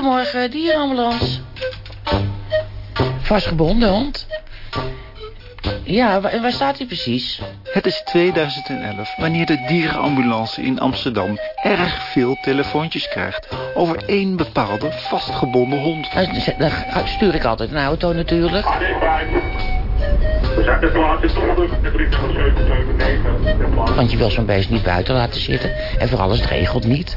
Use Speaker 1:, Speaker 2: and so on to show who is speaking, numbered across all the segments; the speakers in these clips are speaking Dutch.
Speaker 1: Goedemorgen, dierenambulance. Vastgebonden hond. Ja, waar, waar staat hij precies?
Speaker 2: Het is 2011 wanneer de dierenambulance in Amsterdam erg veel telefoontjes krijgt over één bepaalde vastgebonden hond.
Speaker 1: Dan stuur ik altijd een auto natuurlijk.
Speaker 3: We zijn de plaats is onder de brief van 779.
Speaker 1: Want je wil zo'n beest niet buiten laten zitten. En vooral als het regelt niet.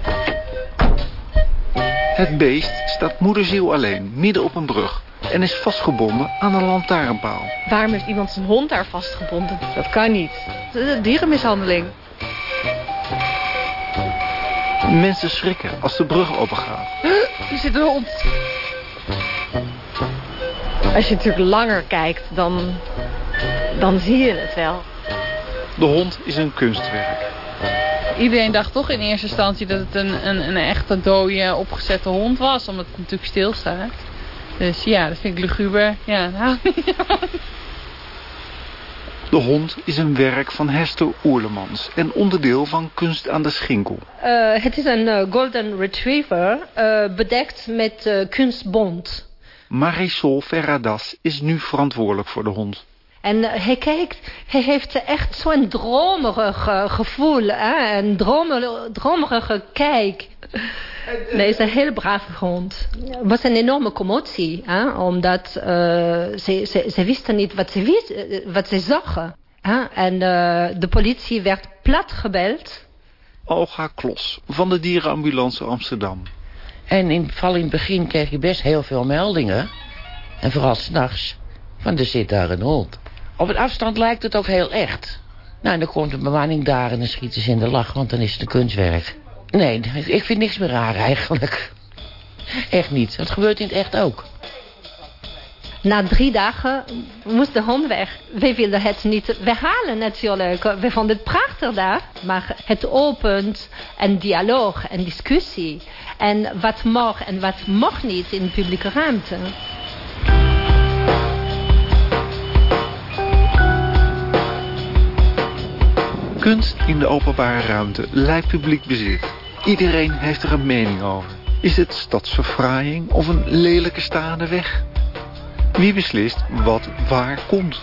Speaker 2: Het beest staat moederziel alleen midden op een brug en is vastgebonden aan een lantaarnpaal.
Speaker 4: Waarom heeft iemand zijn hond daar vastgebonden? Dat kan niet. Dat is dierenmishandeling.
Speaker 2: Mensen schrikken als de brug opengaat.
Speaker 4: Er zit een hond. Als je natuurlijk langer kijkt, dan, dan zie je het wel.
Speaker 2: De hond is een kunstwerk.
Speaker 5: Iedereen dacht toch in eerste instantie dat het een, een, een echte dode opgezette hond was. Omdat het natuurlijk stilstaat. Dus ja, dat vind ik luguber. Ja, nou,
Speaker 2: De hond is een werk van Hester Oerlemans en onderdeel van Kunst aan de Schinkel.
Speaker 6: Uh, het is een uh, golden retriever uh, bedekt met kunstbond.
Speaker 2: Marisol Ferradas is nu verantwoordelijk voor de hond.
Speaker 6: En hij kijkt, hij heeft echt zo'n dromerig gevoel, hè? een dromerige, dromerige kijk. Nee, is een hele brave hond. Het was een enorme commotie, hè? omdat uh, ze, ze, ze, wisten niet wat ze, wist, wat ze zagen. Hè? En uh, de politie werd plat gebeld.
Speaker 2: Olga Klos van de dierenambulance Amsterdam.
Speaker 1: En in, vooral in het begin kreeg je best heel veel meldingen. En vooral s'nachts. Van er zit daar een hond. Op het afstand lijkt het ook heel echt. Nou, dan komt de bemanning daar en dan schieten ze in de lach, want dan is het een kunstwerk. Nee, ik vind niks meer raar eigenlijk. Echt niet. Dat gebeurt in het echt ook.
Speaker 6: Na drie dagen moest de hond weg. We wilden het niet weghalen natuurlijk. We vonden het prachtig daar. Maar het opent een dialoog, een discussie. En wat mag en wat mag niet in de publieke ruimte.
Speaker 2: Kunst in de openbare ruimte lijkt publiek bezit. Iedereen heeft er een mening over. Is het stadsverfraaiing of een lelijke staande weg? Wie beslist wat waar komt?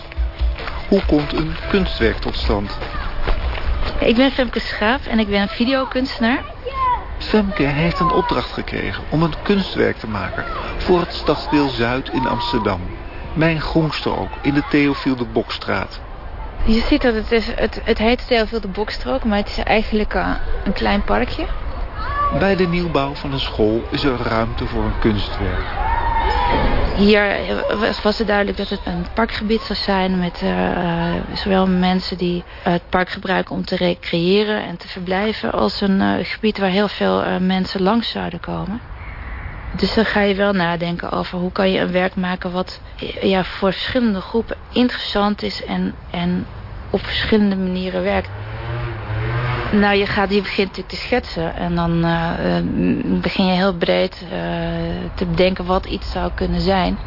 Speaker 2: Hoe komt een kunstwerk tot stand?
Speaker 7: Ik ben Femke Schaap en ik ben een videokunstenaar.
Speaker 2: Femke heeft een opdracht gekregen om een kunstwerk te maken... voor het stadsdeel Zuid in Amsterdam. Mijn groenstrook in de Theofiel de Bokstraat.
Speaker 7: Je ziet dat het, is, het, het heet Theofiel de Bokstrook, maar het is eigenlijk uh, een klein parkje.
Speaker 2: Bij de nieuwbouw van een school is er ruimte voor een kunstwerk.
Speaker 7: Hier was het duidelijk dat het een parkgebied zou zijn... met uh, zowel mensen die het park gebruiken om te recreëren en te verblijven... als een uh, gebied waar heel veel mensen langs zouden komen. Dus dan ga je wel nadenken over hoe kan je een werk maken... wat ja, voor verschillende groepen interessant is en, en op verschillende manieren werkt. Nou, je, gaat, je begint natuurlijk te schetsen. En dan uh, begin je heel breed uh, te bedenken wat iets zou kunnen zijn.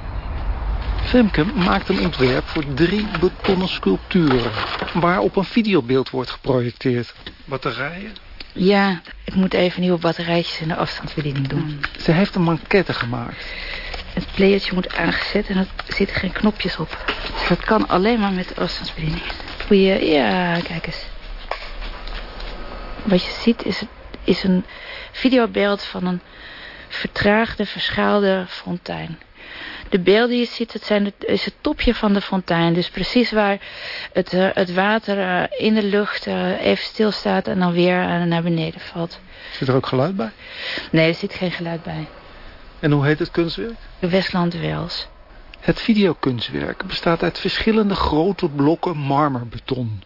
Speaker 2: Femke maakt een ontwerp voor drie betonnen sculpturen... waarop een videobeeld wordt geprojecteerd. Batterijen?
Speaker 7: Ja, ik moet even nieuwe batterijtjes in de afstandsbediening doen.
Speaker 2: Ze heeft een manquette gemaakt.
Speaker 7: Het playertje moet aangezet en er zitten geen knopjes op. Dat kan alleen maar met de afstandsbediening. Goeie, ja, kijk eens. Wat je ziet is, is een videobeeld van een vertraagde, verschaalde fontein. De beelden die je ziet, het zijn het, is het topje van de fontein. Dus precies waar het, uh, het water uh, in de lucht uh, even stilstaat en dan weer naar beneden valt.
Speaker 2: Zit er ook geluid bij?
Speaker 7: Nee, er zit geen geluid bij.
Speaker 2: En hoe heet het kunstwerk?
Speaker 7: Westland Wels.
Speaker 2: Het videokunstwerk bestaat uit verschillende grote blokken marmerbeton.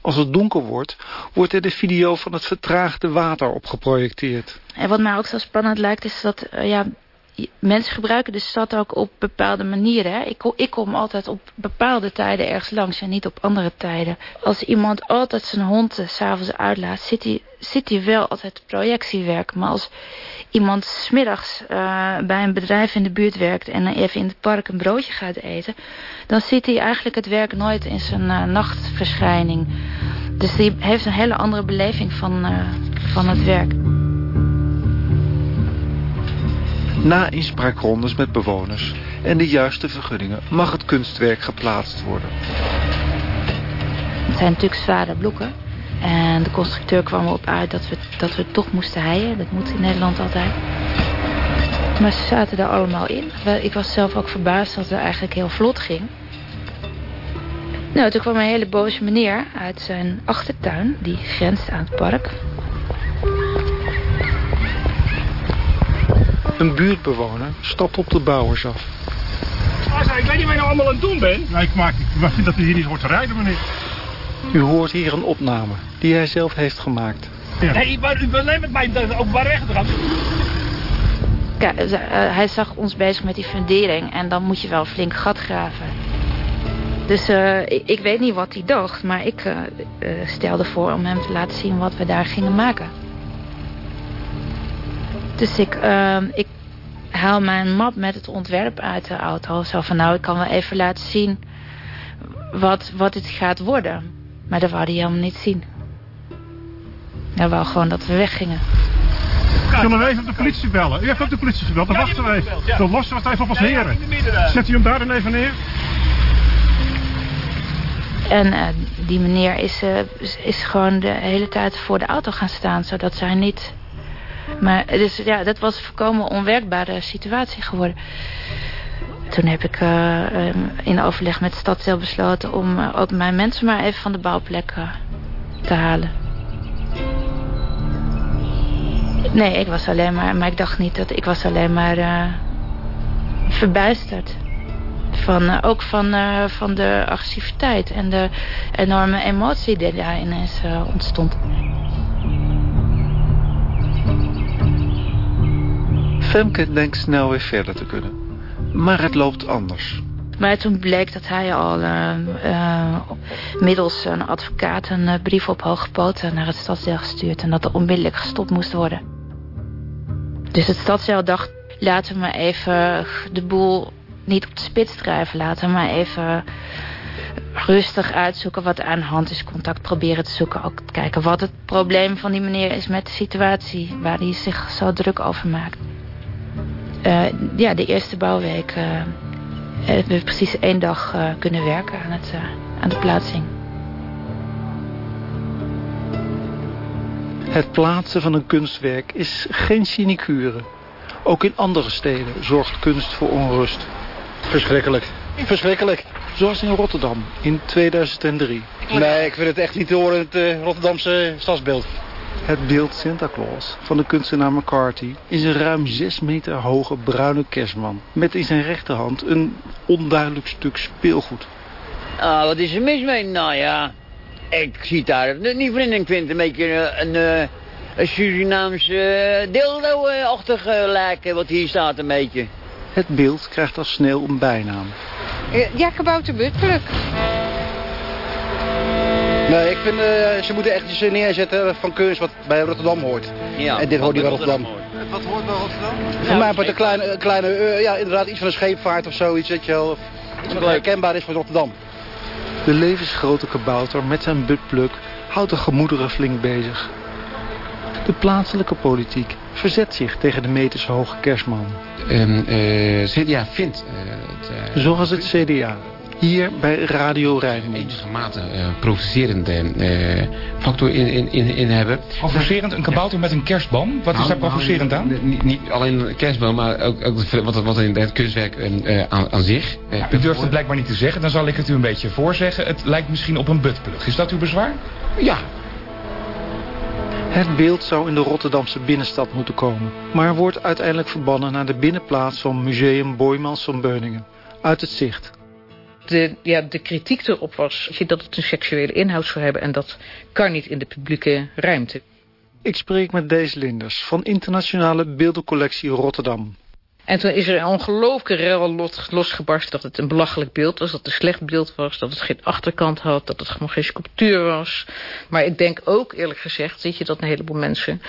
Speaker 2: Als het donker wordt, wordt er de video van het vertraagde water op geprojecteerd.
Speaker 7: En wat mij ook zo spannend lijkt, is dat uh, ja, mensen gebruiken de stad ook op bepaalde manieren. Hè? Ik, ik kom altijd op bepaalde tijden ergens langs en niet op andere tijden. Als iemand altijd zijn hond s s'avonds uitlaat, zit hij, zit hij wel altijd projectiewerk. Maar als iemand smiddags uh, bij een bedrijf in de buurt werkt... en even in het park een broodje gaat eten... dan ziet hij eigenlijk het werk nooit in zijn uh, nachtverschijning. Dus die heeft een hele andere beleving van, van het werk.
Speaker 2: Na inspraakrondes met bewoners en de juiste vergunningen mag het kunstwerk geplaatst worden.
Speaker 7: Het zijn natuurlijk zware blokken. En de constructeur kwam erop uit dat we, dat we toch moesten heien. Dat moet in Nederland altijd. Maar ze zaten er allemaal in. Ik was zelf ook verbaasd dat het eigenlijk heel vlot ging. Nou, toen kwam een hele boze meneer uit zijn achtertuin. Die grenst aan het park.
Speaker 2: Een buurtbewoner stapt op de bouwers af.
Speaker 8: ik weet niet wat je nou allemaal aan het doen bent. Nou, ik, maak, ik vind dat u hier niet hoort te rijden, meneer.
Speaker 2: U hoort hier een opname die hij zelf heeft gemaakt.
Speaker 8: Ja. Nee, maar u bent met mij de openbare weg te gaan.
Speaker 7: Kijk, hij zag ons bezig met die fundering en dan moet je wel een flink gat graven. Dus uh, ik, ik, weet niet wat hij dacht, maar ik uh, stelde voor om hem te laten zien wat we daar gingen maken. Dus ik, ik haal mijn map met het ontwerp uit de auto. Zo van nou, ik kan wel even laten zien wat, wat het gaat worden. Maar dat wou hij helemaal niet zien. Hij wou gewoon dat we weggingen.
Speaker 8: Zullen we even op de politie bellen? U heeft ook de politie gebeld, dan wachten we even. Dan lossen we het even op als heren. Zet u hem daar dan even neer.
Speaker 7: En uh, die meneer is, uh, is gewoon de hele tijd voor de auto gaan staan, zodat zij niet... Maar dus, ja, dat was een volkomen onwerkbare situatie geworden. Toen heb ik uh, in overleg met het stadsdeel besloten om ook mijn mensen maar even van de bouwplek te halen. Nee, ik was alleen maar, maar ik dacht niet dat ik was alleen maar verbijsterd van, ook van, van de agressiviteit en de enorme emotie die daar ineens uh, ontstond.
Speaker 2: Femke denkt snel weer verder te kunnen. Maar het loopt anders.
Speaker 7: Maar toen bleek dat hij al middels een advocaat een brief op hoge poten naar het stadsdeel gestuurd. En dat er onmiddellijk gestopt moest worden. Dus het stadsdeel dacht, laten we maar even de boel niet op de spits drijven laten, maar even rustig uitzoeken wat aan de hand is. Contact proberen te zoeken. Ook kijken wat het probleem van die meneer is met de situatie waar hij zich zo druk over maakt. Uh, ja, de eerste bouwweek uh, hebben we precies één dag uh, kunnen werken aan, het, aan de plaatsing.
Speaker 2: Het plaatsen van een kunstwerk is geen sinecure. Ook in andere steden zorgt kunst voor onrust.
Speaker 9: Verschrikkelijk. Verschrikkelijk.
Speaker 2: Zoals in Rotterdam in 2003.
Speaker 9: Nee, ik vind het echt niet te horen in het uh, Rotterdamse stadsbeeld.
Speaker 2: Het beeld Santa Claus van de kunstenaar McCarthy is een ruim 6 meter hoge bruine kerstman. Met in zijn rechterhand een onduidelijk stuk speelgoed.
Speaker 10: Ah, wat is er mis mee? Nou ja, ik zie daar niet vriendin. Ik vind een beetje een, een, een Surinaamse dildo-achtig lijken wat hier staat een beetje.
Speaker 2: Het beeld krijgt al snel een bijnaam.
Speaker 11: Ja, Kabouter Buttpluk.
Speaker 9: Nee, ik vind uh, ze moeten echt iets neerzetten van kunst wat bij Rotterdam hoort.
Speaker 10: Ja,
Speaker 9: en dit hoort niet bij Rotterdam.
Speaker 2: Wat hoort bij Rotterdam?
Speaker 9: Voor mij wordt een kleine, kleine uh, ja, inderdaad iets van een scheepvaart of zoiets, weet je wel. Of iets wat herkenbaar is voor Rotterdam.
Speaker 2: De levensgrote kabouter met zijn buttpluk houdt de gemoederen flink bezig. De plaatselijke politiek verzet zich tegen de metershoge kerstman.
Speaker 12: Um, uh, CDA vindt... Uh,
Speaker 2: het, uh, Zoals het CDA. Hier bij Radio Rijnmond.
Speaker 12: enige mate provocerende factor in, in, in, in hebben.
Speaker 13: Provocerend? Een kabouter met een kerstboom? Wat nou, is daar provocerend
Speaker 12: nou,
Speaker 13: aan?
Speaker 12: Niet, niet alleen een kerstboom, maar ook, ook wat, wat in het kunstwerk aan, aan zich.
Speaker 13: Ja, u durft het blijkbaar niet te zeggen. Dan zal ik het u een beetje voorzeggen. Het lijkt misschien op een buttplug. Is dat uw bezwaar?
Speaker 12: Ja,
Speaker 2: het beeld zou in de Rotterdamse binnenstad moeten komen, maar wordt uiteindelijk verbannen naar de binnenplaats van Museum Boymans van Beuningen, uit het zicht.
Speaker 14: De, ja, de kritiek erop was dat het een seksuele inhoud zou hebben en dat kan niet in de publieke ruimte.
Speaker 2: Ik spreek met deze Linders van Internationale Beeldencollectie Rotterdam.
Speaker 14: En toen is er een ongelooflijke rel losgebarst dat het een belachelijk beeld was. Dat het een slecht beeld was. Dat het geen achterkant had. Dat het gewoon geen sculptuur was. Maar ik denk ook, eerlijk gezegd, zie je dat een heleboel mensen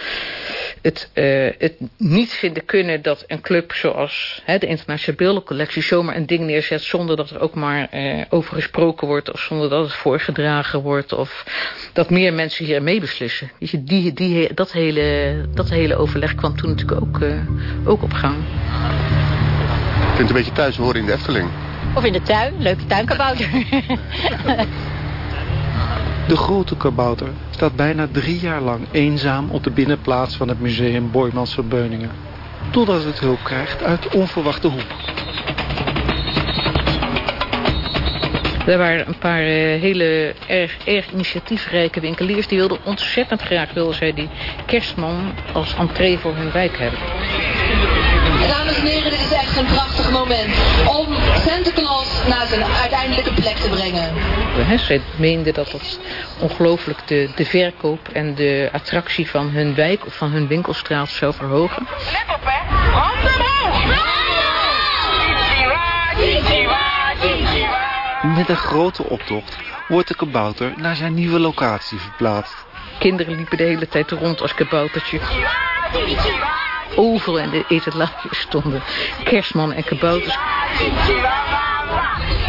Speaker 14: het, uh, het niet vinden kunnen dat een club zoals hè, de Internationale Beeldencollectie zomaar een ding neerzet zonder dat er ook maar uh, over gesproken wordt of zonder dat het voorgedragen wordt of dat meer mensen hier mee beslissen. Die, die, die, dat, hele, dat hele overleg kwam toen natuurlijk ook, uh, ook op gang.
Speaker 15: Ik vind het een beetje thuis horen in de Efteling.
Speaker 16: Of in de tuin, leuke tuinkabouter.
Speaker 2: De grote kabouter staat bijna drie jaar lang eenzaam op de binnenplaats van het museum Boymans van Beuningen. Totdat het hulp krijgt uit onverwachte hoek.
Speaker 14: Er waren een paar uh, hele erg, erg initiatiefrijke winkeliers... die wilden ontzettend graag wilden zij die kerstman als entree voor hun wijk hebben.
Speaker 17: Dames en heren, dit is echt een prachtig moment om Santa Claus naar zijn uiteindelijke plek te brengen.
Speaker 14: He, zij meenden dat dat ongelooflijk de, de verkoop en de attractie van hun wijk of van hun winkelstraat zou verhogen.
Speaker 17: Let op hè, handen
Speaker 2: Met een grote optocht wordt de kabouter naar zijn nieuwe locatie verplaatst.
Speaker 14: Kinderen liepen de hele tijd rond als kaboutertje. Overal in de etalage stonden kerstman en kabouters.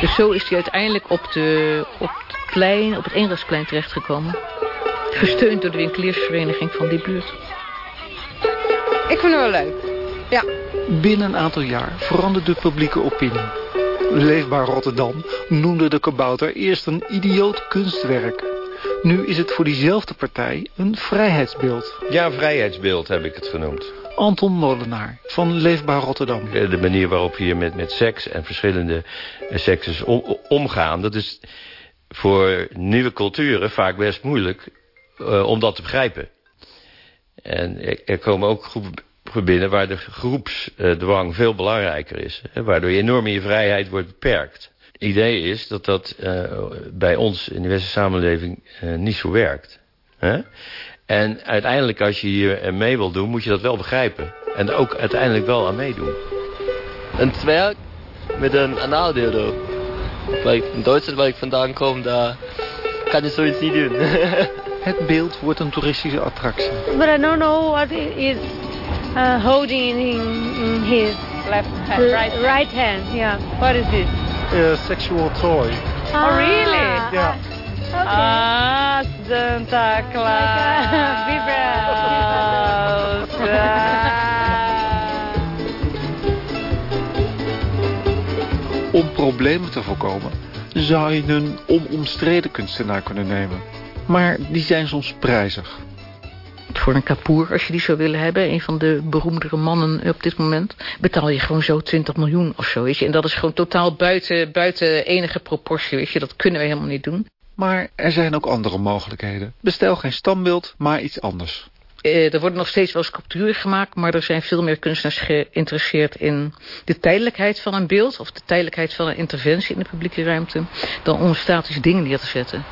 Speaker 14: Dus zo is hij uiteindelijk op, de, op het plein, op het terechtgekomen. Gesteund door de winkeliersvereniging van die buurt.
Speaker 11: Ik vind het wel leuk. Ja.
Speaker 2: Binnen een aantal jaar veranderde de publieke opinie. Leefbaar Rotterdam noemde de kabouter eerst een idioot kunstwerk. Nu is het voor diezelfde partij een vrijheidsbeeld.
Speaker 18: Ja, een vrijheidsbeeld heb ik het genoemd.
Speaker 2: Anton Molenaar van Leefbaar Rotterdam.
Speaker 18: De manier waarop hier met, met seks en verschillende sekses om, omgaan... dat is voor nieuwe culturen vaak best moeilijk uh, om dat te begrijpen. En er, komen ook groepen binnen waar de groepsdwang veel belangrijker is. Hè, waardoor je enorm in je vrijheid wordt beperkt. Het idee is dat dat uh, bij ons in de westerse samenleving uh, niet zo werkt. Hè? En uiteindelijk als je hier mee wil doen, moet je dat wel begrijpen. En ook uiteindelijk wel aan meedoen.
Speaker 19: Een zwerg met een. Weil in Duitsland, waar ik vandaan kom, daar kan je zoiets niet doen.
Speaker 2: Het beeld wordt een toeristische attractie.
Speaker 20: But I don't know what is uh, holding in, in his
Speaker 5: left hand, right hand.
Speaker 20: right hand. Yeah. What is this?
Speaker 8: A sexual toy.
Speaker 20: Oh, really?
Speaker 8: Yeah.
Speaker 20: Okay.
Speaker 5: Ah, Santa Claus.
Speaker 2: Om problemen te voorkomen zou je een onomstreden kunstenaar kunnen nemen. Maar die zijn soms prijzig.
Speaker 14: Voor een kapoor, als je die zou willen hebben... een van de beroemdere mannen op dit moment... betaal je gewoon zo 20 miljoen of zo. Weet je? En dat is gewoon totaal buiten, buiten enige proportie. Weet je? Dat kunnen we helemaal niet doen.
Speaker 2: Maar er zijn ook andere mogelijkheden. Bestel geen standbeeld, maar iets anders.
Speaker 14: Uh, er worden nog steeds wel sculpturen gemaakt... maar er zijn veel meer kunstenaars geïnteresseerd in de tijdelijkheid van een beeld... of de tijdelijkheid van een interventie in de publieke ruimte... dan om statisch dingen neer te zetten.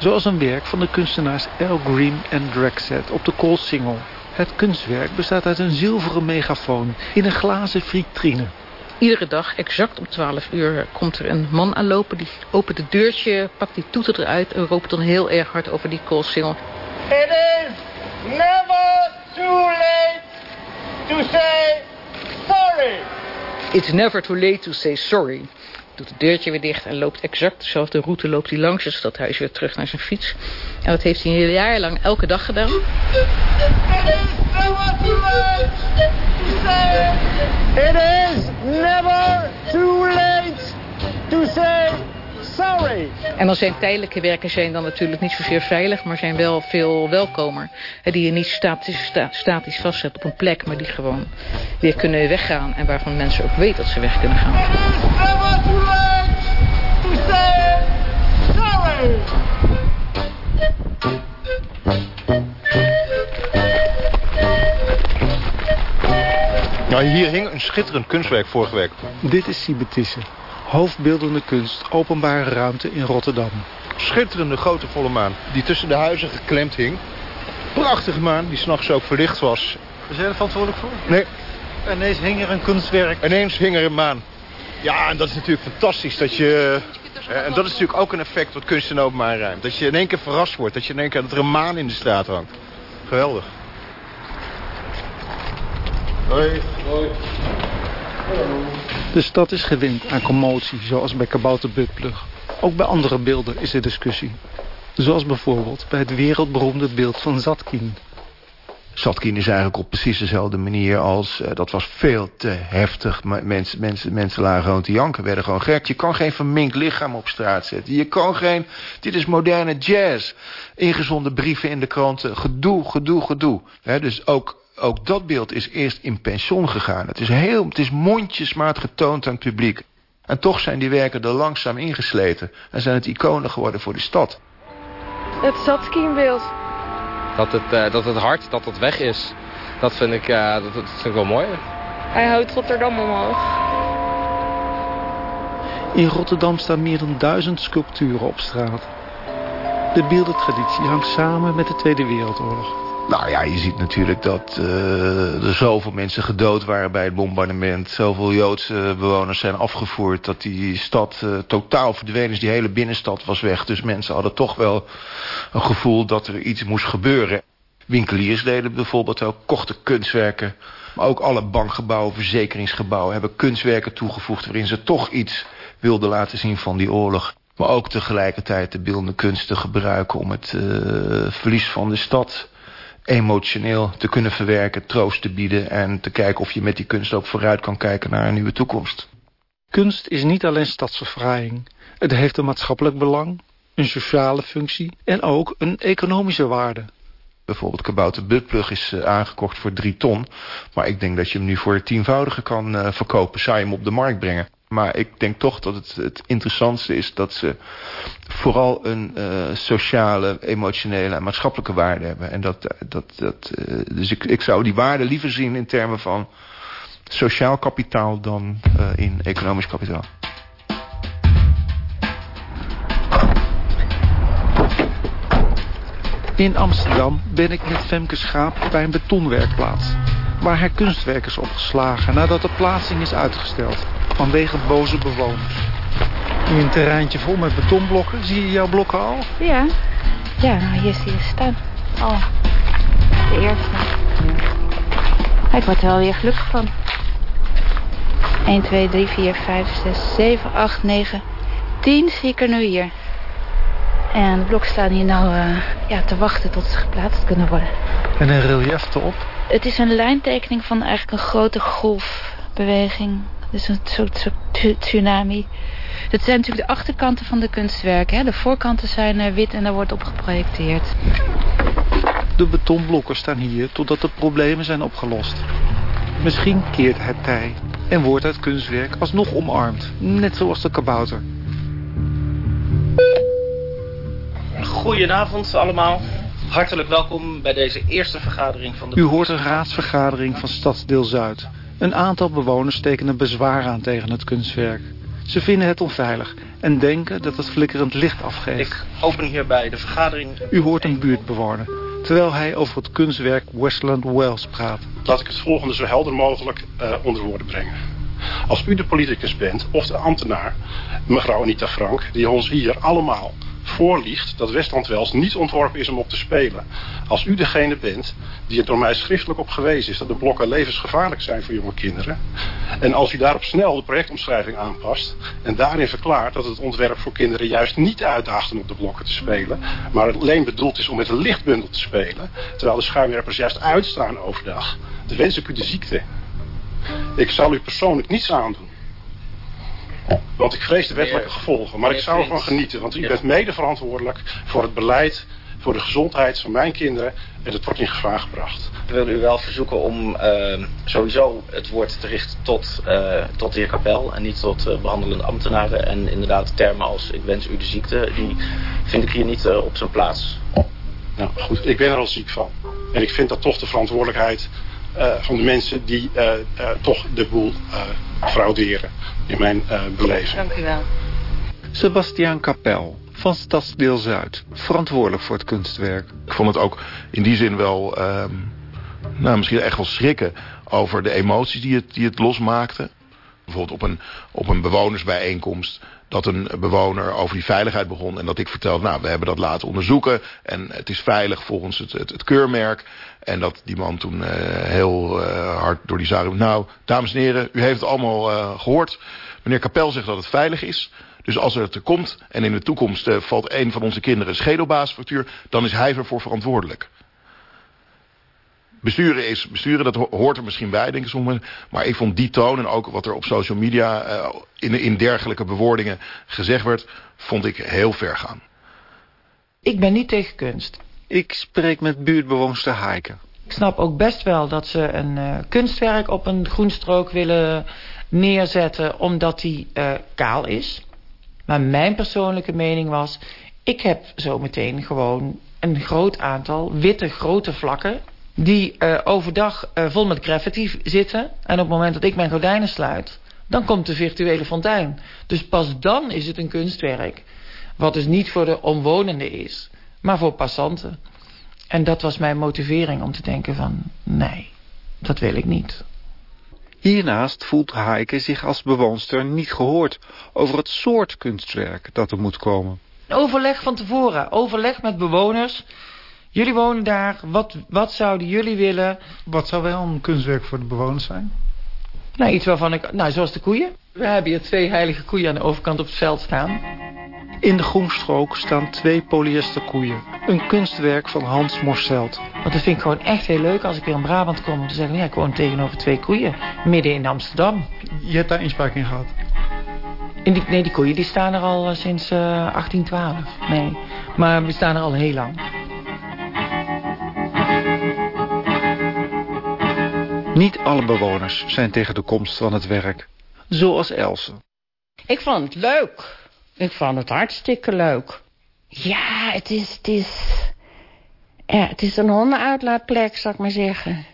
Speaker 2: Zoals een werk van de kunstenaars Al Green en Drexet op de Koolsingel. Het kunstwerk bestaat uit een zilveren megafoon in een glazen vitrine.
Speaker 14: Iedere dag, exact om 12 uur, komt er een man aanlopen. Die opent het deurtje, pakt die toeter eruit en roept dan heel erg hard over die koolsingel.
Speaker 21: It is never too late to say sorry.
Speaker 14: It's never too late to say sorry. Doet het deurtje weer dicht en loopt exact dezelfde route loopt hij langs het stadhuis weer terug naar zijn fiets. En dat heeft hij een jaar lang elke dag gedaan.
Speaker 21: It is never too late to say It is never too late to say sorry.
Speaker 14: En dan zijn tijdelijke werken zijn dan natuurlijk niet zozeer veilig... maar zijn wel veel welkomer. Die je niet statisch, sta, statisch vastzet op een plek... maar die gewoon weer kunnen weggaan... en waarvan mensen ook weten dat ze weg kunnen gaan.
Speaker 21: It is never too late to say sorry.
Speaker 15: Nou, hier hing een schitterend kunstwerk vorige week.
Speaker 2: Dit is Sibetisse, hoofdbeeldende kunst, openbare ruimte in Rotterdam.
Speaker 15: Schitterende grote volle maan die tussen de huizen geklemd hing. Prachtige maan die s'nachts ook verlicht was.
Speaker 9: Was jij er verantwoordelijk voor?
Speaker 15: Nee,
Speaker 9: Ineens hing er een kunstwerk.
Speaker 15: ineens hing er een maan. Ja, en dat is natuurlijk fantastisch dat je... eh, En dat is natuurlijk ook een effect wat kunst in openbare ruimte. Dat je in één keer verrast wordt. Dat je in één keer dat er een maan in de straat hangt. Geweldig. Hoi.
Speaker 22: Hoi.
Speaker 2: De stad is gewend aan commotie, zoals bij Kabouter Buttplug. Ook bij andere beelden is er discussie. Zoals bijvoorbeeld bij het wereldberoemde beeld van Zatkin.
Speaker 23: Zatkin is eigenlijk op precies dezelfde manier als... Uh, dat was veel te heftig. Mensen, mensen, lagen gewoon te janken, werden gewoon gek. Je kan geen verminkt lichaam op straat zetten. Je kan geen... Dit is moderne jazz. Ingezonden brieven in de kranten. Gedoe, gedoe, gedoe. Dus ook, ook dat beeld is eerst in pensioen gegaan. Het is, heel, het is mondjesmaat getoond aan het publiek. En toch zijn die werken er langzaam ingesleten. En zijn het iconen geworden voor de stad.
Speaker 20: Het Zatkin-beeld.
Speaker 22: Dat het, uh, dat het hart, dat het weg is. Dat vind ik, uh, dat, dat vind ik wel mooi.
Speaker 20: Hij houdt Rotterdam omhoog.
Speaker 2: In Rotterdam staan meer dan duizend sculpturen op straat. De beeldentraditie hangt samen met de Tweede Wereldoorlog.
Speaker 23: Nou ja, je ziet natuurlijk dat uh, er zoveel mensen gedood waren bij het bombardement. Zoveel Joodse bewoners zijn afgevoerd. Dat die stad uh, totaal verdwenen is. Die hele binnenstad was weg. Dus mensen hadden toch wel een gevoel dat er iets moest gebeuren. Winkeliers deden bijvoorbeeld ook, kochten kunstwerken. Maar ook alle bankgebouwen, verzekeringsgebouwen hebben kunstwerken toegevoegd... waarin ze toch iets wilden laten zien van die oorlog. Maar ook tegelijkertijd de beeldende kunsten gebruiken om het uh, verlies van de stad emotioneel te kunnen verwerken, troost te bieden... en te kijken of je met die kunst ook vooruit kan kijken naar een nieuwe toekomst.
Speaker 2: Kunst is niet alleen stadsverfraaiing. Het heeft een maatschappelijk belang, een sociale functie en ook een economische waarde.
Speaker 23: Bijvoorbeeld Kabouter Buttplug is uh, aangekocht voor drie ton. Maar ik denk dat je hem nu voor het tienvoudige kan uh, verkopen. Zou je hem op de markt brengen. Maar ik denk toch dat het het interessantste is dat ze vooral een uh, sociale, emotionele en maatschappelijke waarde hebben. En dat, dat, dat, uh, dus ik, ik zou die waarde liever zien in termen van sociaal kapitaal dan in economisch kapitaal.
Speaker 2: In Amsterdam ben ik met Femke Schaap bij een betonwerkplaats. Waar haar kunstwerk is opgeslagen nadat de plaatsing is uitgesteld. Vanwege boze bewoners. In een terreintje vol met betonblokken. Zie je jouw blokken al?
Speaker 7: Ja. Ja, nou hier zie je staan. Oh, de eerste. Ik word er wel weer gelukkig van. 1, 2, 3, 4, 5, 6, 7, 8, 9, 10 zie ik er nu hier. En de blokken staan hier nou uh, ja, te wachten tot ze geplaatst kunnen worden.
Speaker 2: En een relief erop?
Speaker 7: Het is een lijntekening van eigenlijk een grote golfbeweging. Dus een soort, soort tsunami. Dat zijn natuurlijk de achterkanten van de kunstwerken. Hè? De voorkanten zijn uh, wit en daar wordt op geprojecteerd.
Speaker 2: De betonblokken staan hier totdat de problemen zijn opgelost. Misschien keert het tij en wordt het kunstwerk alsnog omarmd. Net zoals de kabouter.
Speaker 24: Goedenavond allemaal. Hartelijk welkom bij deze eerste vergadering van de...
Speaker 2: U hoort een raadsvergadering van Stadsdeel Zuid. Een aantal bewoners tekenen bezwaar aan tegen het kunstwerk. Ze vinden het onveilig en denken dat het flikkerend licht afgeeft.
Speaker 24: Ik open hierbij de vergadering.
Speaker 2: U hoort een buurtbewoner, terwijl hij over het kunstwerk Westland Wells praat.
Speaker 25: Laat ik het volgende zo helder mogelijk uh, onder woorden brengen. Als u de politicus bent of de ambtenaar, mevrouw Anita Frank, die ons hier allemaal voorliegt dat Westland Wels niet ontworpen is om op te spelen. Als u degene bent die er door mij schriftelijk op gewezen is dat de blokken levensgevaarlijk zijn voor jonge kinderen. En als u daarop snel de projectomschrijving aanpast en daarin verklaart dat het ontwerp voor kinderen juist niet uitdaagt om op de blokken te spelen, maar alleen bedoeld is om met een lichtbundel te spelen, terwijl de schuimwerpers juist uitstaan overdag, dan wens ik u de ziekte. Ik zal u persoonlijk niets aandoen. Want ik vrees de wettelijke gevolgen. Maar ik zou ervan genieten. Want u bent mede verantwoordelijk voor het beleid, voor de gezondheid van mijn kinderen. En het wordt in gevaar gebracht.
Speaker 24: We willen u wel verzoeken om uh, sowieso het woord te richten tot, uh, tot de heer Kapel. En niet tot uh, behandelende ambtenaren. En inderdaad termen als ik wens u de ziekte. Die vind ik hier niet op zijn plaats.
Speaker 25: Nou goed, ik ben er al ziek van. En ik vind dat toch de verantwoordelijkheid van de mensen die toch de boel frauderen in mijn uh, beleving.
Speaker 7: Dank u wel.
Speaker 2: Sebastiaan Kapel van Stadsdeel Zuid, verantwoordelijk voor het kunstwerk.
Speaker 23: Ik vond het ook in die zin wel, uh, nou, misschien echt wel schrikken over de emoties die het, die het losmaakte. Bijvoorbeeld op een, op een bewonersbijeenkomst dat een bewoner over die veiligheid begon... en dat ik vertelde, nou, we hebben dat laten onderzoeken... en het is veilig volgens het, het, het keurmerk... En dat die man toen uh, heel uh, hard door die zaal... Nou, dames en heren, u heeft het allemaal uh, gehoord. Meneer Kapel zegt dat het veilig is. Dus als er te komt en in de toekomst valt een van onze kinderen... schedelbaasfractuur, dan is hij ervoor verantwoordelijk. Besturen is besturen, dat hoort er misschien bij, denk ik sommigen. Maar ik vond die toon en ook wat er op social media uh, in, in dergelijke bewoordingen gezegd werd, vond ik heel ver gaan.
Speaker 26: Ik ben niet tegen kunst.
Speaker 2: Ik spreek met buurtbewoonster Heike.
Speaker 26: Ik snap ook best wel dat ze een uh, kunstwerk op een groenstrook willen neerzetten, omdat die uh, kaal is. Maar mijn persoonlijke mening was, ik heb zo meteen gewoon een groot aantal witte grote vlakken die uh, overdag uh, vol met graffiti zitten. En op het moment dat ik mijn gordijnen sluit, dan komt de virtuele fontein. Dus pas dan is het een kunstwerk. Wat dus niet voor de omwonenden is, maar voor passanten. En dat was mijn motivering om te denken van, nee, dat wil ik niet.
Speaker 2: Hiernaast voelt Heike zich als bewoonster niet gehoord over het soort kunstwerk dat er moet komen.
Speaker 26: Overleg van tevoren, overleg met bewoners. Jullie wonen daar, wat, wat zouden jullie willen?
Speaker 27: Wat zou wel een kunstwerk voor de bewoners zijn?
Speaker 26: Nou, iets waarvan ik, nou zoals de koeien. We hebben hier twee heilige koeien aan de overkant op het veld staan.
Speaker 2: In de groenstrook staan twee polyester koeien. Een kunstwerk van Hans Morselt.
Speaker 26: Want dat vind ik gewoon echt heel leuk als ik weer in Brabant kom... om te zeggen, ja, ik woon tegenover twee koeien. Midden in Amsterdam.
Speaker 27: Je hebt daar inspraak in gehad?
Speaker 26: In die, nee, die koeien die staan er al uh, sinds uh, 1812. Nee, maar we staan er al heel lang.
Speaker 2: Niet alle bewoners zijn tegen de komst van het werk. Zoals Else.
Speaker 28: Ik vond het leuk. Ik vond het hartstikke leuk. Ja, het is, het is, ja, het is een hondenuitlaatplek, zal ik maar zeggen.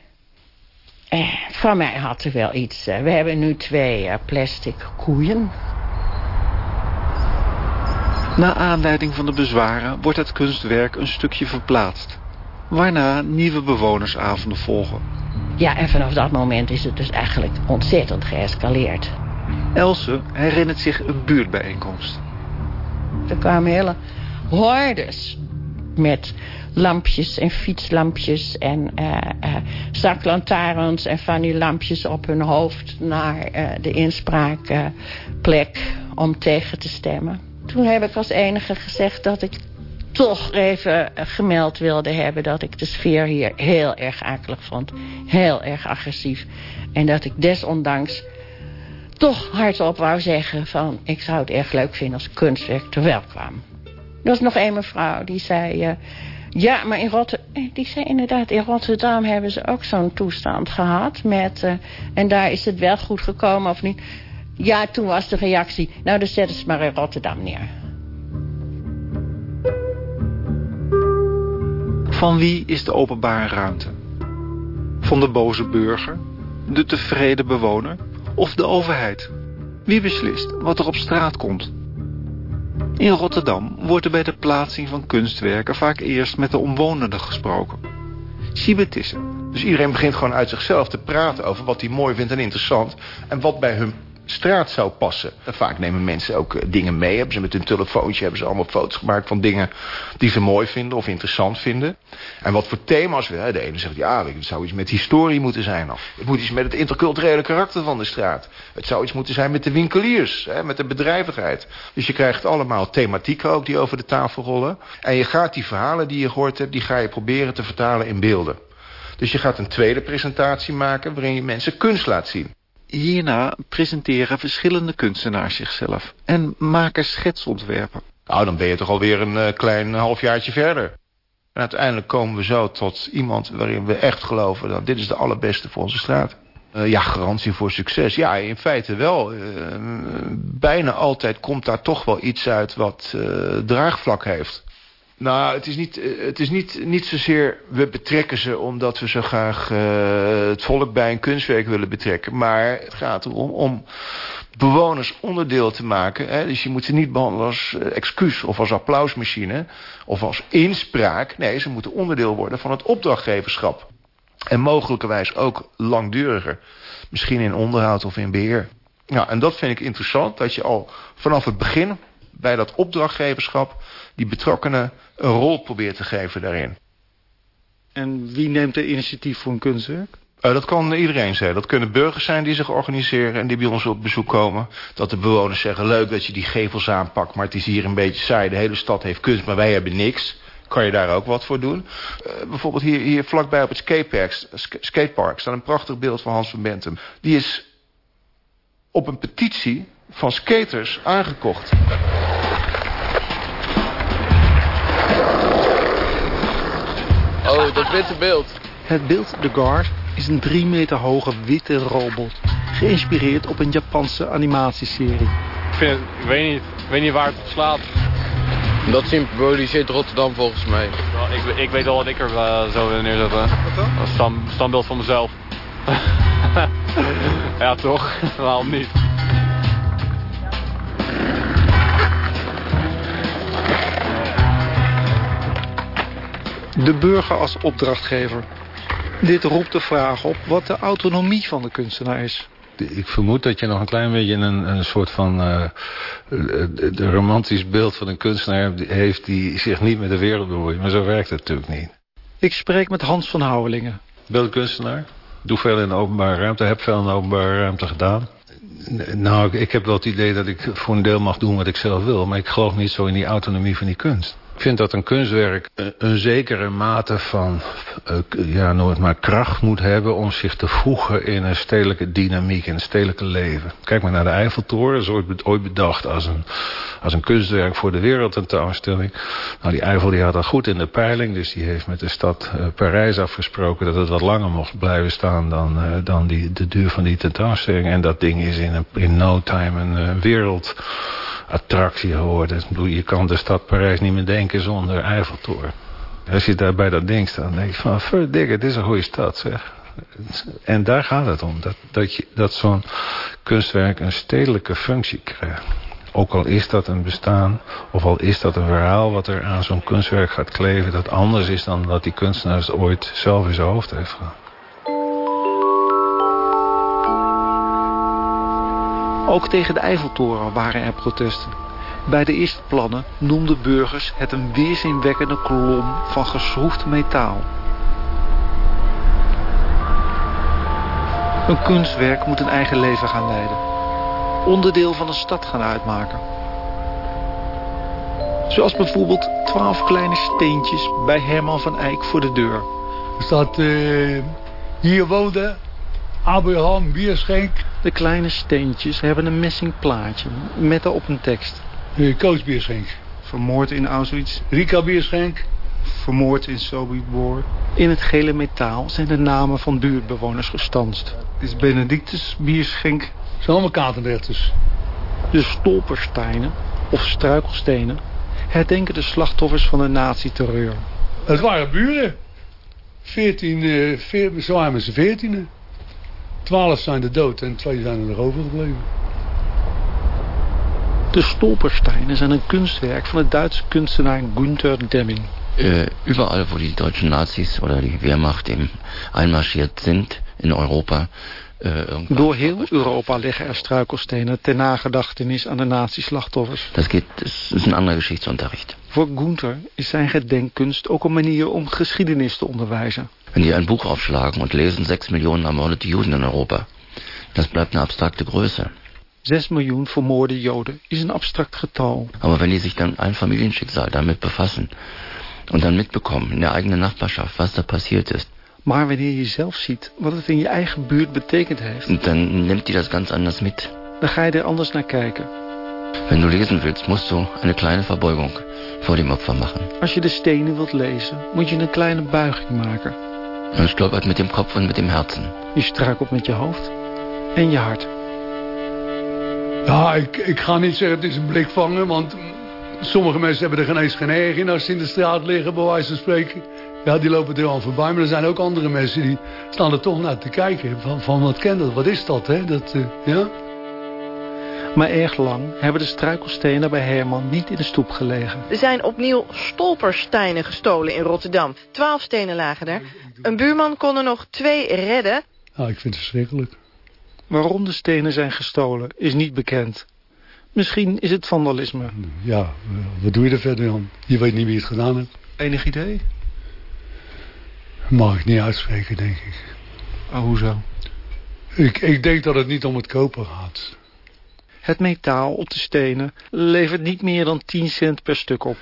Speaker 28: Eh, van mij had er wel iets. We hebben nu twee uh, plastic koeien.
Speaker 2: Na aanleiding van de bezwaren wordt het kunstwerk een stukje verplaatst. Waarna nieuwe bewonersavonden volgen.
Speaker 28: Ja, en vanaf dat moment is het dus eigenlijk ontzettend geëscaleerd.
Speaker 2: Else herinnert zich een buurtbijeenkomst.
Speaker 28: Er kwamen hele hordes met lampjes en fietslampjes en uh, uh, zaklantaarns en van die lampjes op hun hoofd naar uh, de inspraakplek om tegen te stemmen. Toen heb ik als enige gezegd dat ik toch even gemeld wilde hebben dat ik de sfeer hier heel erg akelig vond. Heel erg agressief. En dat ik desondanks toch hardop wou zeggen van... ik zou het erg leuk vinden als kunstwerk te welkwam. Er was nog een mevrouw die zei... Uh, ja, maar in Rotterdam... Die zei inderdaad, in Rotterdam hebben ze ook zo'n toestand gehad. Met, en daar is het wel goed gekomen of niet. Ja, toen was de reactie... nou, dan zetten ze maar in Rotterdam neer.
Speaker 2: Van wie is de openbare ruimte? Van de boze burger? De tevreden bewoner? Of de overheid? Wie beslist wat er op straat komt? In Rotterdam wordt er bij de plaatsing van kunstwerken vaak eerst met de omwonenden gesproken. Siebe Tissen.
Speaker 23: Dus iedereen begint gewoon uit zichzelf te praten over wat hij mooi vindt en interessant. En wat bij hun straat zou passen. En vaak nemen mensen ook uh, dingen mee. Hebben ze met hun telefoontje hebben ze allemaal foto's gemaakt van dingen die ze mooi vinden of interessant vinden. En wat voor thema's de ene zegt ja, het zou iets met historie moeten zijn. Of het moet iets met het interculturele karakter van de straat. Het zou iets moeten zijn met de winkeliers, met de bedrijvigheid. Dus je krijgt allemaal thematieken ook die over de tafel rollen. En je gaat die verhalen die je gehoord hebt, die ga je proberen te vertalen in beelden. Dus je gaat een tweede presentatie maken waarin je mensen kunst laat zien.
Speaker 2: Hierna presenteren verschillende kunstenaars zichzelf en maken schetsontwerpen.
Speaker 23: Nou, dan ben je toch alweer een uh, klein halfjaartje verder. En uiteindelijk komen we zo tot iemand waarin we echt geloven... dat dit is de allerbeste voor onze straat. Uh, ja, garantie voor succes. Ja, in feite wel. Uh, bijna altijd komt daar toch wel iets uit wat draagvlak heeft. Nou, het is, niet, het is niet, niet zozeer we betrekken ze omdat we zo graag uh, het volk bij een kunstwerk willen betrekken. Maar het gaat erom om bewoners onderdeel te maken. Hè? Dus je moet ze niet behandelen als excuus of als applausmachine of als inspraak. Nee, ze moeten onderdeel worden van het opdrachtgeverschap. En mogelijkerwijs ook langduriger. Misschien in onderhoud of in beheer. Ja, en dat vind ik interessant, dat je al vanaf het begin bij dat opdrachtgeverschap die betrokkenen een rol probeert te geven daarin.
Speaker 29: En wie neemt de initiatief voor een kunstwerk?
Speaker 23: Uh, dat kan iedereen zijn. Dat kunnen burgers zijn die zich organiseren en die bij ons op bezoek komen. Dat de bewoners zeggen, leuk dat je die gevels aanpakt, maar het is hier een beetje saai. De hele stad heeft kunst, maar wij hebben niks. Kan je daar ook wat voor doen? Uh, bijvoorbeeld hier, hier vlakbij op het skatepark, skatepark staat een prachtig beeld van Hans van Bentum. Die is op een petitie van skaters aangekocht.
Speaker 22: Oh, dat witte beeld.
Speaker 2: Het beeld The Guard is een drie meter hoge witte robot. Geïnspireerd op een Japanse animatieserie.
Speaker 30: Ik, vind het, ik, weet niet, ik weet niet waar het op slaat.
Speaker 22: Dat symboliseert Rotterdam volgens mij.
Speaker 30: Ik, ik weet wel wat ik er uh, zou willen neerzetten. Wat dan? Een stam, standbeeld van mezelf. ja, toch? Waarom niet?
Speaker 2: De burger als opdrachtgever. Dit roept de vraag op wat de autonomie van de kunstenaar is.
Speaker 31: Ik vermoed dat je nog een klein beetje een, een soort van uh, de romantisch beeld van een kunstenaar heeft die zich niet met de wereld bemoeit. Maar zo werkt het natuurlijk niet.
Speaker 2: Ik spreek met Hans van Houwelingen.
Speaker 31: Beeldkunstenaar. Doe veel in de openbare ruimte. Heb veel in de openbare ruimte gedaan. Nou, ik heb wel het idee dat ik voor een deel mag doen wat ik zelf wil. Maar ik geloof niet zo in die autonomie van die kunst. Ik vind dat een kunstwerk een zekere mate van uh, ja, nooit maar kracht moet hebben om zich te voegen in een stedelijke dynamiek, in een stedelijke leven. Kijk maar naar de Eiffeltoren, dat is ooit bedacht als een, als een kunstwerk voor de wereldtentoonstelling. Nou, die Eiffel die had al goed in de peiling, dus die heeft met de stad uh, Parijs afgesproken dat het wat langer mocht blijven staan dan, dan die, de duur van die tentoonstelling. En dat ding is in, een, in no time een wereld attractie geworden. Ik bedoel, je kan de stad Parijs niet meer denken zonder Eiffeltoren. Als je daar bij dat ding staat, dan denk je van, verdikke, dit is een goede stad, zeg. En daar gaat het om, dat, dat, dat zo'n kunstwerk een stedelijke functie krijgt. Ook al is dat een bestaan, of al is dat een verhaal wat er aan zo'n kunstwerk gaat kleven... dat anders is dan dat die kunstenaar ooit zelf in zijn hoofd heeft gehad.
Speaker 2: Ook tegen de Eiffeltoren waren er protesten. Bij de eerste plannen noemden burgers het een weerzinwekkende kolom van geschroefd metaal. Een kunstwerk moet een eigen leven gaan leiden. Onderdeel van een stad gaan uitmaken. Zoals bijvoorbeeld twaalf kleine steentjes bij Herman van Eyck voor de deur.
Speaker 32: Er staat uh, hier woonde Abraham Bierschenk.
Speaker 2: De kleine steentjes hebben een messing plaatje met daarop een tekst.
Speaker 32: Uh, Koos Bierschenk.
Speaker 2: Vermoord in Auschwitz.
Speaker 32: Rika Bierschenk.
Speaker 2: Vermoord in Sobibor. In het gele metaal zijn de namen van buurtbewoners gestanst.
Speaker 29: Het is Benedictus Bierschenk. Het
Speaker 32: zijn allemaal kaartenrechters.
Speaker 2: De stolpersteinen, of struikelstenen, herdenken de slachtoffers van de nazi-terreur.
Speaker 32: Het waren buren. 14, uh, veer, zo waren met z'n veertiende. Twaalf zijn er dood en twee zijn er nog overgebleven.
Speaker 2: De Stolpersteinen zijn een kunstwerk van de Duitse kunstenaar Günther Demming.
Speaker 33: Uh, überall, wo die deutschen Nazis oder die Wehrmacht eben einmarschiert sind in Europa. Uh,
Speaker 2: Door heel Europa liggen er struikelstenen ter nagedachtenis aan de nazi-slachtoffers.
Speaker 33: Dat, dat is een andere geschichtsunterricht.
Speaker 2: Voor Gunther is zijn gedenkkunst ook een manier om geschiedenis te onderwijzen.
Speaker 33: Wenn die ein Buch aufschlagen und lesen 6 Millionen ermordete Juden in Europa, das bleibt eine abstrakte Größe.
Speaker 2: 6 miljoen vermoorde Joden is een abstract getal.
Speaker 33: Aber wenn die sich dann ein Familienschicksal damit befassen und dann mitbekommen in der eigenen Nachbarschaft, was da passiert ist,
Speaker 2: maar wanneer je zelf ziet wat het in je eigen buurt betekend heeft...
Speaker 33: Dan nimmt die das ganz anders mit.
Speaker 2: Dan ga je er anders naar kijken.
Speaker 33: Wenn du lesen willst, musst du eine kleine Verbeugung vor dem Opfer machen.
Speaker 2: Als je de stenen wilt lezen, moet je een kleine buiging maken.
Speaker 33: Je stolpert met dem Kopf en met dem Herzen.
Speaker 2: Je struikelt met je hoofd en je hart.
Speaker 32: Ja, ik, ik ga niet zeggen het is een blik vangen, want sommige mensen hebben er geen eens geen erg in als ze in de straat liggen, bij wijze van spreken. Ja, die lopen er al voorbij. Maar er zijn ook andere mensen die staan er toch naar te kijken. Van, van wat kent dat? Wat is dat? Hè? dat uh, ja?
Speaker 2: Maar erg lang hebben de struikelstenen bij Herman niet in de stoep gelegen.
Speaker 34: Er zijn opnieuw stolpersteinen gestolen in Rotterdam. Twaalf stenen lagen er. Een buurman kon er nog twee redden.
Speaker 32: Ja, ik vind het verschrikkelijk.
Speaker 2: Waarom de stenen zijn gestolen is niet bekend. Misschien is het vandalisme.
Speaker 32: Ja, wat doe je er verder aan? Je weet niet wie het gedaan heeft.
Speaker 2: Enig idee?
Speaker 32: Mag ik niet uitspreken, denk ik.
Speaker 2: Oh, hoezo?
Speaker 32: Ik, ik denk dat het niet om het kopen gaat.
Speaker 2: Het metaal op de stenen levert niet meer dan 10 cent per stuk op.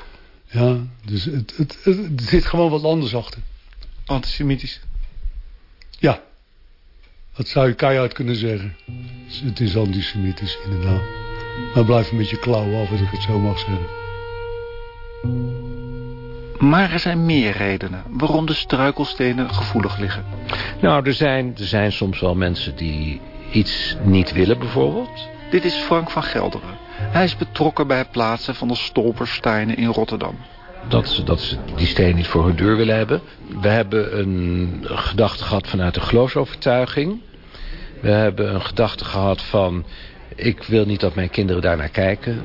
Speaker 32: Ja, dus het, het, het, er zit gewoon wat anders achter.
Speaker 2: Antisemitisch?
Speaker 32: Ja, dat zou je keihard kunnen zeggen. Het is antisemitisch, inderdaad. Maar blijf een beetje klauwen af, als ik het zo mag zeggen.
Speaker 35: Maar er zijn meer redenen waarom de struikelstenen gevoelig liggen.
Speaker 34: Nou, er zijn, er zijn soms wel mensen die iets niet willen bijvoorbeeld.
Speaker 35: Dit is Frank van Gelderen. Hij is betrokken bij het plaatsen van de stolpersteinen in Rotterdam.
Speaker 34: Dat ze, dat ze die steen niet voor hun deur willen hebben. We hebben een gedachte gehad vanuit de geloofsovertuiging. We hebben een gedachte gehad van... ik wil niet dat mijn kinderen daarnaar kijken.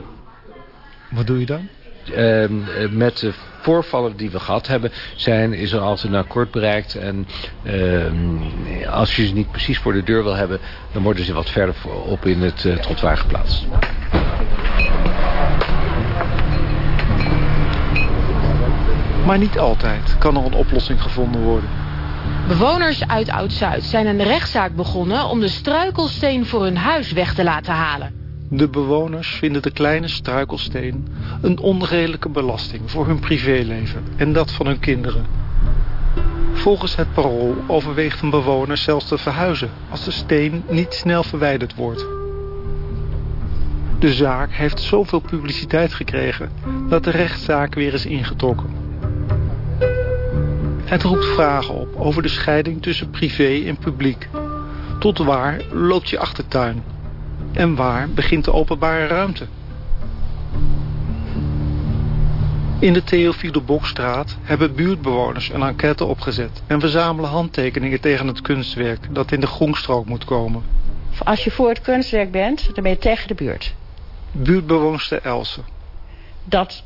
Speaker 2: Wat doe je dan?
Speaker 34: Uh, met de voorvallen die we gehad hebben... Zijn, is er altijd een akkoord bereikt. En uh, als je ze niet precies voor de deur wil hebben... dan worden ze wat verder op in het uh, trottoir geplaatst.
Speaker 35: Maar niet altijd kan er een oplossing gevonden worden.
Speaker 30: Bewoners uit Oud-Zuid zijn een rechtszaak begonnen... om de struikelsteen voor hun huis weg te laten halen.
Speaker 2: De bewoners vinden de kleine struikelsteen een onredelijke belasting voor hun privéleven en dat van hun kinderen. Volgens het parool overweegt een bewoner zelfs te verhuizen als de steen niet snel verwijderd wordt. De zaak heeft zoveel publiciteit gekregen dat de rechtszaak weer is ingetrokken. Het roept vragen op over de scheiding tussen privé en publiek. Tot waar loopt je achtertuin? En waar begint de openbare ruimte? In de Theofiele Bokstraat hebben buurtbewoners een enquête opgezet... en verzamelen handtekeningen tegen het kunstwerk dat in de groenstrook moet komen.
Speaker 28: Als je voor het kunstwerk bent, dan ben je tegen de buurt.
Speaker 2: Buurtbewoonster Else.
Speaker 28: Dat,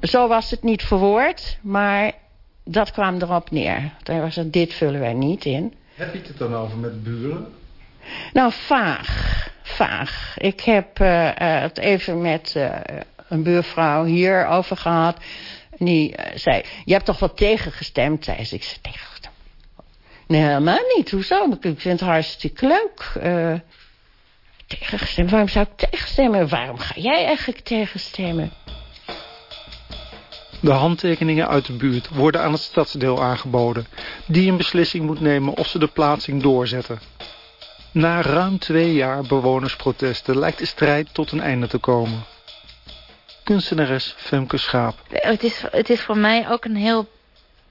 Speaker 28: zo was het niet verwoord, maar dat kwam erop neer. Daar was het, dit vullen wij niet in.
Speaker 2: Heb je het dan over met buren?
Speaker 28: Nou, vaag. Vaag. Ik heb uh, uh, het even met uh, een buurvrouw hier over gehad. Die zei, je hebt toch wat tegengestemd? Zei ze, ik zei, tegengestemd? Nee, helemaal niet. Hoezo? Ik vind het hartstikke leuk. tegengestemd? Waarom zou ik tegenstemmen? Waarom ga jij eigenlijk tegenstemmen?
Speaker 2: De handtekeningen uit de buurt worden aan het stadsdeel aangeboden... die een beslissing moet nemen of ze de plaatsing doorzetten. Na ruim twee jaar bewonersprotesten lijkt de strijd tot een einde te komen. Kunstenares Femke Schaap.
Speaker 7: Het is, het is voor mij ook een heel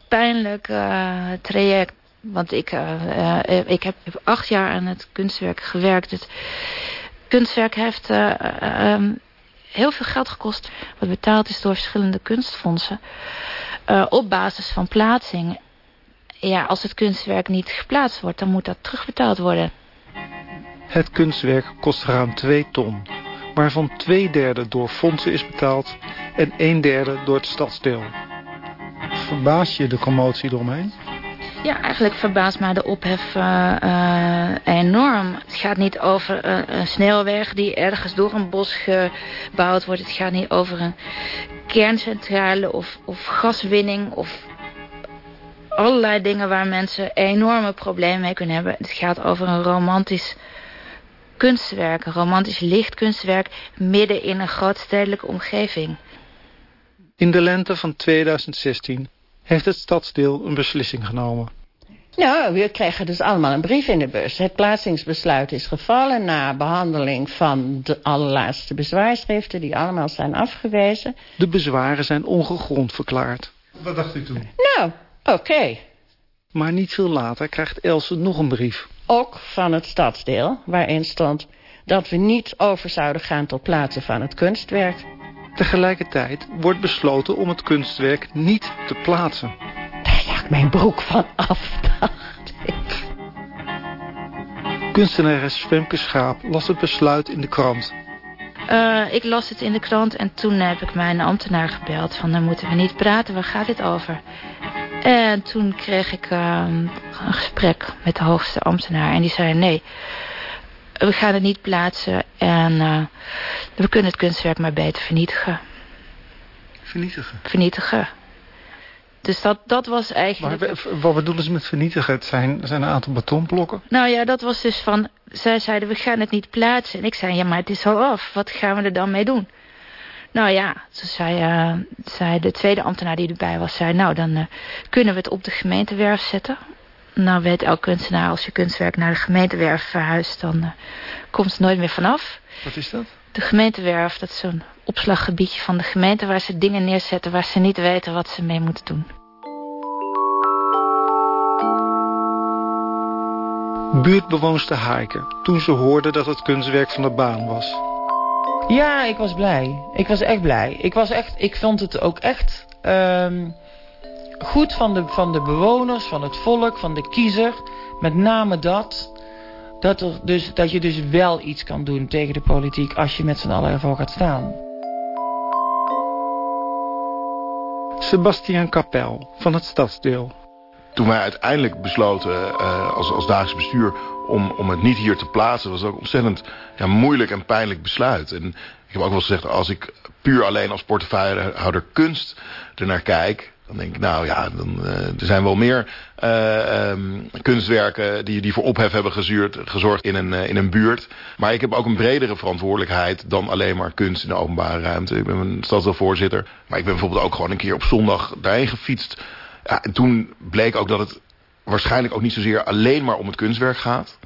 Speaker 7: pijnlijk uh, traject. Want ik, uh, uh, ik heb acht jaar aan het kunstwerk gewerkt. Het kunstwerk heeft um, heel veel geld gekost. Wat betaald is door verschillende kunstfondsen. op basis van plaatsing. Ja, als het kunstwerk niet geplaatst wordt, dan moet dat terugbetaald worden.
Speaker 2: Het kunstwerk kost ruim 2 ton, waarvan twee derde door fondsen is betaald en een derde door het stadsdeel. Verbaas je de commotie eromheen?
Speaker 7: Ja, eigenlijk verbaast mij de ophef uh, uh, enorm. Het gaat niet over uh, een snelweg die ergens door een bos gebouwd wordt. Het gaat niet over een kerncentrale of, of gaswinning of allerlei dingen waar mensen enorme problemen mee kunnen hebben. Het gaat over een romantisch kunstwerk, een romantisch lichtkunstwerk midden in een grootstedelijke omgeving.
Speaker 2: In de lente van 2016 heeft het stadsdeel een beslissing genomen.
Speaker 28: Nou, we kregen dus allemaal een brief in de bus. Het plaatsingsbesluit is gevallen na behandeling van de allerlaatste bezwaarschriften... die allemaal zijn afgewezen.
Speaker 2: De bezwaren zijn ongegrond verklaard.
Speaker 32: Wat dacht u toen?
Speaker 28: Nou, oké. Okay.
Speaker 2: Maar niet veel later krijgt Else nog een brief.
Speaker 28: Ook van het stadsdeel, waarin stond dat we niet over zouden gaan tot plaatsen van het kunstwerk.
Speaker 2: Tegelijkertijd wordt besloten om het kunstwerk niet te plaatsen.
Speaker 28: Daar zag mijn broek van af, dacht ik.
Speaker 2: Kunstenares Femke Schaap las het besluit in de krant.
Speaker 7: Uh, ik las het in de krant en toen heb ik mijn ambtenaar gebeld. Van, dan moeten we niet praten, waar gaat dit over? En toen kreeg ik uh, een gesprek met de hoogste ambtenaar. En die zei, nee, we gaan het niet plaatsen en uh, we kunnen het kunstwerk maar beter vernietigen.
Speaker 2: Vernietigen?
Speaker 7: Vernietigen. Dus dat, dat was eigenlijk...
Speaker 2: Maar wat bedoelen ze met vernietigen? Het zijn, zijn een aantal betonblokken?
Speaker 7: Nou ja, dat was dus van... Zij zeiden, we gaan het niet plaatsen. En ik zei, ja, maar het is al af. Wat gaan we er dan mee doen? Nou ja, zo zei, uh, zei de tweede ambtenaar die erbij was... zei, nou, dan uh, kunnen we het op de gemeentewerf zetten. Nou weet elk kunstenaar, als je kunstwerk naar de gemeentewerf verhuist... dan uh, komt het nooit meer vanaf.
Speaker 2: Wat is dat?
Speaker 7: De gemeentewerf, dat is zo'n opslaggebiedje van de gemeente... waar ze dingen neerzetten waar ze niet weten wat ze mee moeten doen.
Speaker 2: Buurtbewoners te Haiken, toen ze hoorden dat het kunstwerk van de baan was.
Speaker 26: Ja, ik was blij. Ik was echt blij. Ik, was echt, ik vond het ook echt um, goed van de, van de bewoners, van het volk, van de kiezer. Met name dat. Dat, er dus, dat je dus wel iets kan doen tegen de politiek als je met z'n allen ervoor gaat staan.
Speaker 2: Sebastian Kapel van het Stadsdeel.
Speaker 36: Toen wij uiteindelijk besloten uh, als, als dagelijks bestuur om, om het niet hier te plaatsen... was het ook ontzettend ja, moeilijk en pijnlijk besluit. En ik heb ook wel gezegd, als ik puur alleen als portefeuillehouder kunst ernaar kijk... Dan denk ik, nou ja, dan, uh, er zijn wel meer uh, um, kunstwerken die, die voor ophef hebben gezuurd, gezorgd in een, in een buurt. Maar ik heb ook een bredere verantwoordelijkheid dan alleen maar kunst in de openbare ruimte. Ik ben een stadsdeelvoorzitter, maar ik ben bijvoorbeeld ook gewoon een keer op zondag daarheen gefietst. En toen bleek ook dat het waarschijnlijk ook niet zozeer alleen maar om het kunstwerk gaat.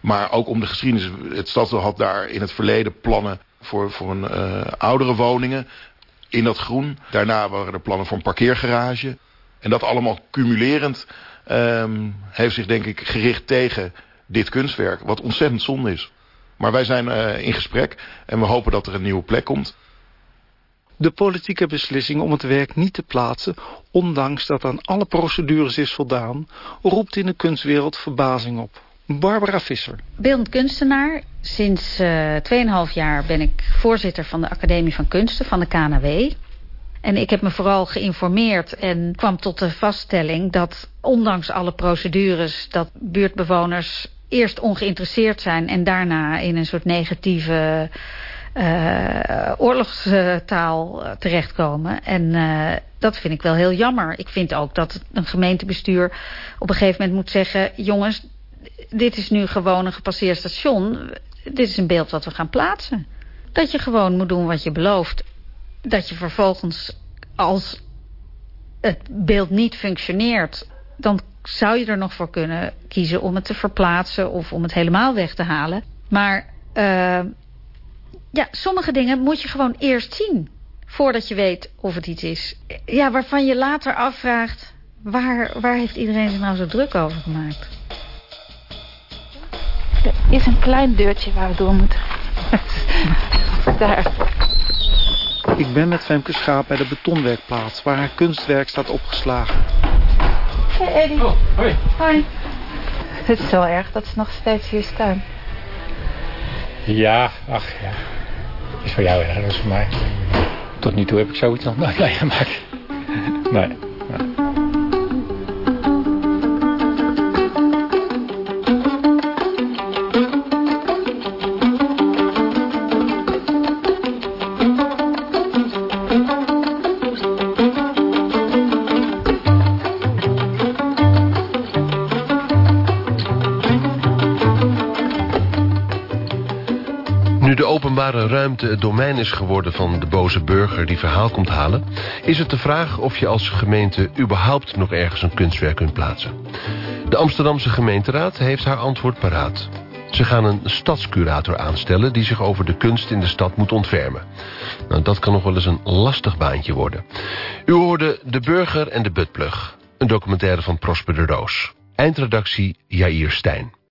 Speaker 36: Maar ook om de geschiedenis. Het stadsdeel had daar in het verleden plannen voor, voor een uh, oudere woningen in dat groen. Daarna waren er plannen voor een parkeergarage. En dat allemaal cumulerend um, heeft zich denk ik gericht tegen dit kunstwerk. Wat ontzettend zonde is. Maar wij zijn uh, in gesprek en we hopen dat er een nieuwe plek komt.
Speaker 2: De politieke beslissing om het werk niet te plaatsen, ondanks dat aan alle procedures is voldaan, roept in de kunstwereld verbazing op. Barbara Visser.
Speaker 37: Beeldend kunstenaar. Sinds uh, 2,5 jaar ben ik voorzitter van de Academie van Kunsten van de KNW. En ik heb me vooral geïnformeerd en kwam tot de vaststelling dat ondanks alle procedures dat buurtbewoners eerst ongeïnteresseerd zijn en daarna in een soort negatieve uh, oorlogstaal terechtkomen. En uh, dat vind ik wel heel jammer. Ik vind ook dat een gemeentebestuur op een gegeven moment moet zeggen... jongens, dit is nu gewoon een gepasseerd station. Dit is een beeld wat we gaan plaatsen. Dat je gewoon moet doen wat je belooft. Dat je vervolgens, als het beeld niet functioneert... dan zou je er nog voor kunnen kiezen om het te verplaatsen... of om het helemaal weg te halen. Maar ja, sommige dingen moet je gewoon eerst zien. Voordat je weet of het iets is. Ja, waarvan je later afvraagt... waar, waar heeft iedereen zich nou zo druk over gemaakt?
Speaker 7: Er is een klein deurtje waar we door moeten. Daar.
Speaker 2: Ik ben met Femke Schaap bij de betonwerkplaats... waar haar kunstwerk staat opgeslagen.
Speaker 7: Hey Eddie.
Speaker 27: Oh, hoi.
Speaker 7: Hoi. Het is zo erg dat ze nog steeds hier staan.
Speaker 27: Ja, ach ja. Is voor jou erger dan voor mij. Tot nu toe heb ik zoiets nog nooit meegemaakt. Nee. nee.
Speaker 38: Openbare ruimte het domein is geworden van de boze burger die verhaal komt halen... is het de vraag of je als gemeente überhaupt nog ergens een kunstwerk kunt plaatsen. De Amsterdamse gemeenteraad heeft haar antwoord paraat. Ze gaan een stadscurator aanstellen die zich over de kunst in de stad moet ontfermen. Nou, dat kan nog wel eens een lastig baantje worden. U hoorde De Burger en de Butplug, een documentaire van Prosper de Roos. Eindredactie Jair Stijn.